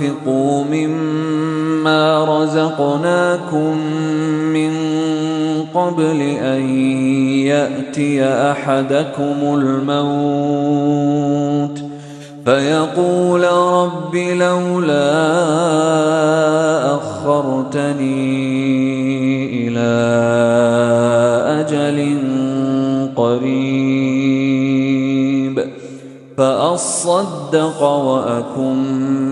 وانفقوا مما رزقناكم من قبل ان ياتي احدكم الموت فيقول رب لولا اخرتني إلى أجل قريب فاصدق واكن